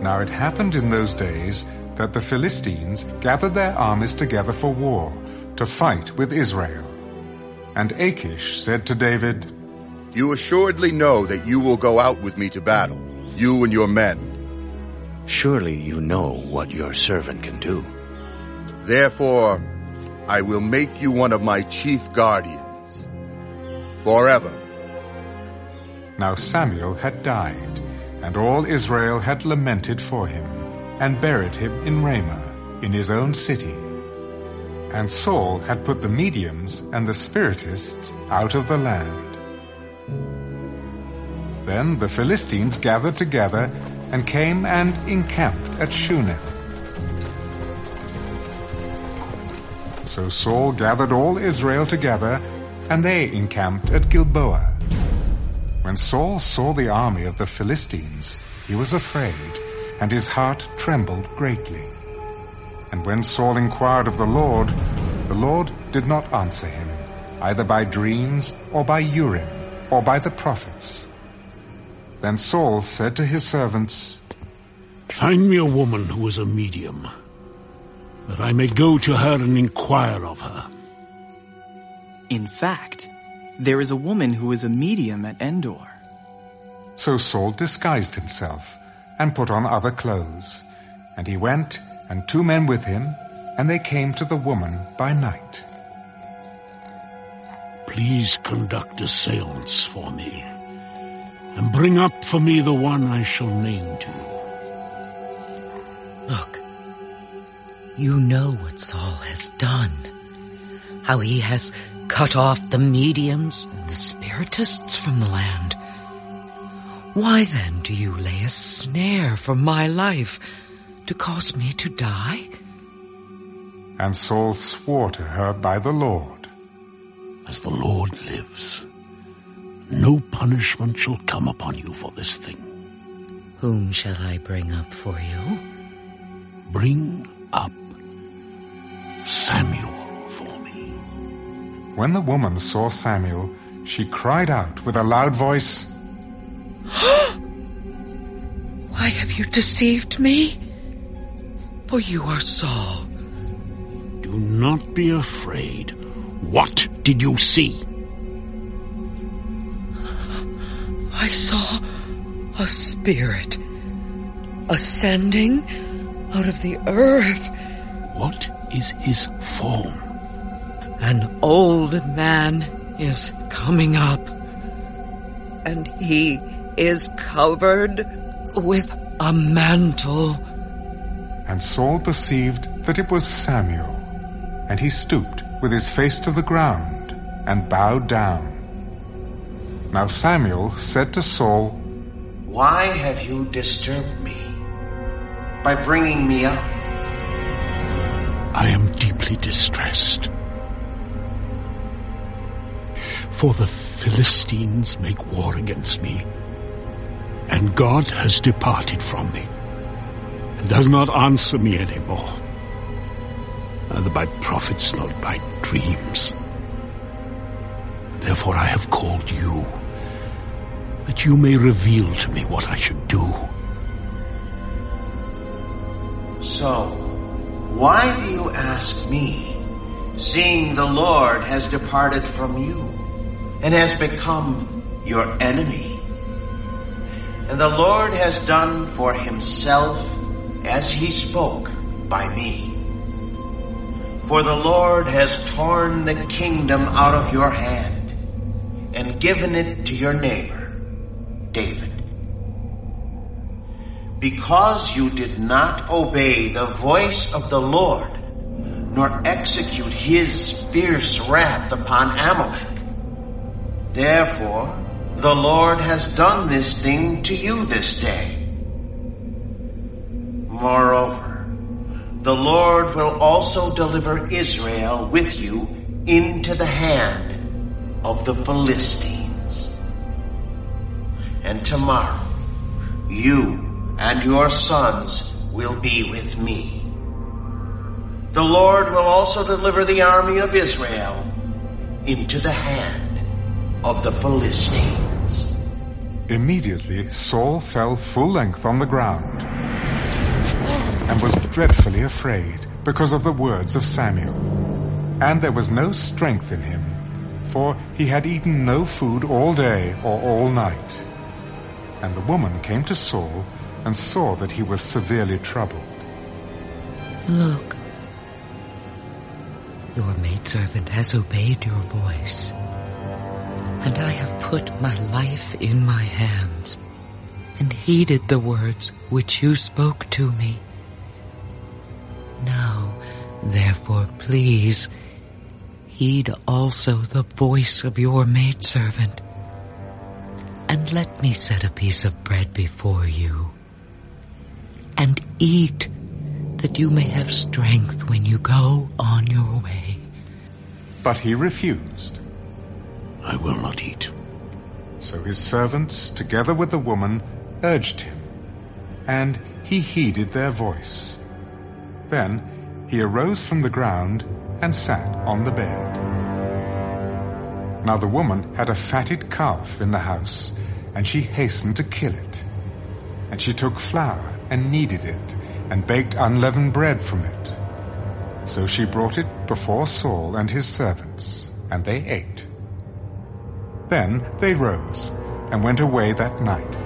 Now it happened in those days that the Philistines gathered their armies together for war, to fight with Israel. And Achish said to David, You assuredly know that you will go out with me to battle, you and your men. Surely you know what your servant can do. Therefore, I will make you one of my chief guardians. Forever. Now Samuel had died, and all Israel had lamented for him, and buried him in Ramah, in his own city. And Saul had put the mediums and the spiritists out of the land. Then the Philistines gathered together and came and encamped at Shunem. So Saul gathered all Israel together, and they encamped at Gilboa. When Saul saw the army of the Philistines, he was afraid, and his heart trembled greatly. And when Saul inquired of the Lord, the Lord did not answer him, either by dreams, or by Urim, or by the prophets. Then Saul said to his servants, Find me a woman who is a medium, that I may go to her and inquire of her. In fact, there is a woman who is a medium at Endor. So Saul disguised himself, and put on other clothes. And he went, and two men with him, and they came to the woman by night. Please conduct a seance for me, and bring up for me the one I shall name to you. Look, you know what Saul has done. How he has cut off the mediums and the spiritists from the land. Why then do you lay a snare for my life to cause me to die? And Saul swore to her by the Lord. As the Lord lives, no punishment shall come upon you for this thing. Whom shall I bring up for you? Bring When the woman saw Samuel, she cried out with a loud voice, Why have you deceived me? For you are Saul. Do not be afraid. What did you see? I saw a spirit ascending out of the earth. What is his form? An old man is coming up, and he is covered with a mantle. And Saul perceived that it was Samuel. And he stooped with his face to the ground and bowed down. Now Samuel said to Saul, Why have you disturbed me by bringing me up? I am deeply distressed. For the Philistines make war against me, and God has departed from me, and does not answer me anymore, neither by prophets nor by dreams. Therefore I have called you, that you may reveal to me what I should do. So, why do you ask me, seeing the Lord has departed from you and has become your enemy? And the Lord has done for himself as he spoke by me. For the Lord has torn the kingdom out of your hand and given it to your neighbor, David. Because you did not obey the voice of the Lord, nor execute his fierce wrath upon Amalek. Therefore, the Lord has done this thing to you this day. Moreover, the Lord will also deliver Israel with you into the hand of the Philistines. And tomorrow, you and your sons will be with me. The Lord will also deliver the army of Israel into the hand of the Philistines. Immediately Saul fell full length on the ground, and was dreadfully afraid because of the words of Samuel. And there was no strength in him, for he had eaten no food all day or all night. And the woman came to Saul and saw that he was severely troubled. Look, your maidservant has obeyed your voice, and I have put my life in my hands and heeded the words which you spoke to me. Now, therefore, please, heed also the voice of your maidservant, and let me set a piece of bread before you, and eat, that you may have strength when you go on your way. But he refused. I will not eat. So his servants, together with the woman, urged him, and he heeded their voice. Then he arose from the ground and sat on the bed. Now the woman had a fatted calf in the house, and she hastened to kill it. And she took flour and kneaded it, and baked unleavened bread from it. So she brought it before Saul and his servants, and they ate. Then they rose and went away that night